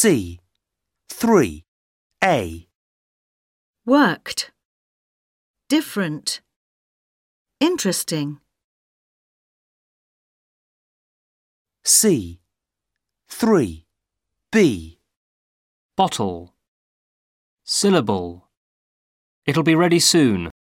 C. 3. A. Worked. Different. Interesting. C. 3. B. Bottle. Syllable. It'll be ready soon.